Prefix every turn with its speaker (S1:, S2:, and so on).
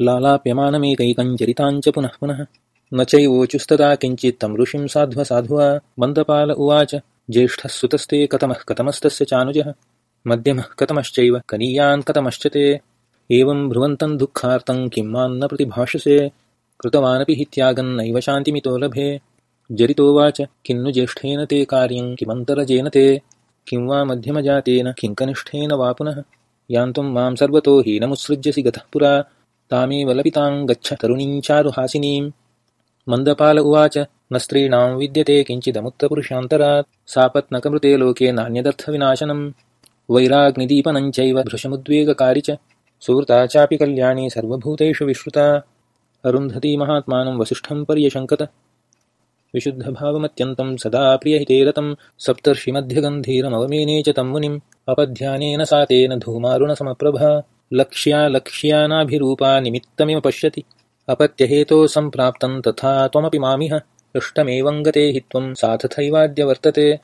S1: लालाप्यमानमेकैकञ्चरिताञ्च पुनः पुनः। न चैवोचुस्तदा किञ्चित्तं ऋषिं साध्वसाधुवा मन्दपाल उवाच ज्येष्ठः सुतस्ते कथमः कथमस्तस्य चानुजः। मध्यमः कथमश्चैव कनीयान् कथमश्च ते। एवं ब्रुवन्तं दुःखार्तं किं मान्न प्रतिभाषसे। कृतवानपि हि त्यागन्नैव शान्तिमितो लभे। जरितोवाच किन्नु ज्येष्ठेन ते कार्यं किमन्तरजेन ते। किं वा मध्यमजातेन किङ्कनिष्ठेन वा पुनः। यान्त्वं मां सर्वतो हीनमुत्सृज्यसि गतः पुरा तामेव लपिताङ्गच्छ तरुणीञ्चारुहासिनीं मन्दपाल उवाच न स्त्रीणां विद्यते किञ्चिदमुत्तपुरुषान्तरात् सापत्नकमृते लोके नान्यदर्थविनाशनं वैराग्निदीपनञ्चैव भृशमुद्वेगकारि च। सुहृता चापि कल्याणी सर्वभूतेषु विश्रुता। अरुन्धती महात्मानं वसिष्ठं पर्यशङ्कत। विशुद्धभावमत्यन्तं सदा प्रियहिते रतं सप्तर्षिमध्यगन्धीरमवमेने च तं मुनिम्। अपध्यानेन सा तेन धूमारुणसमप्रभा लक्ष्या लक्ष्यानाभिरूपा निमित्तमिव पश्यति। अपत्यहेतो सम्प्राप्तं तथा त्वमपि मामिह। इष्टमेवङ्गते हि त्वं सा तथैवाद्य वर्तते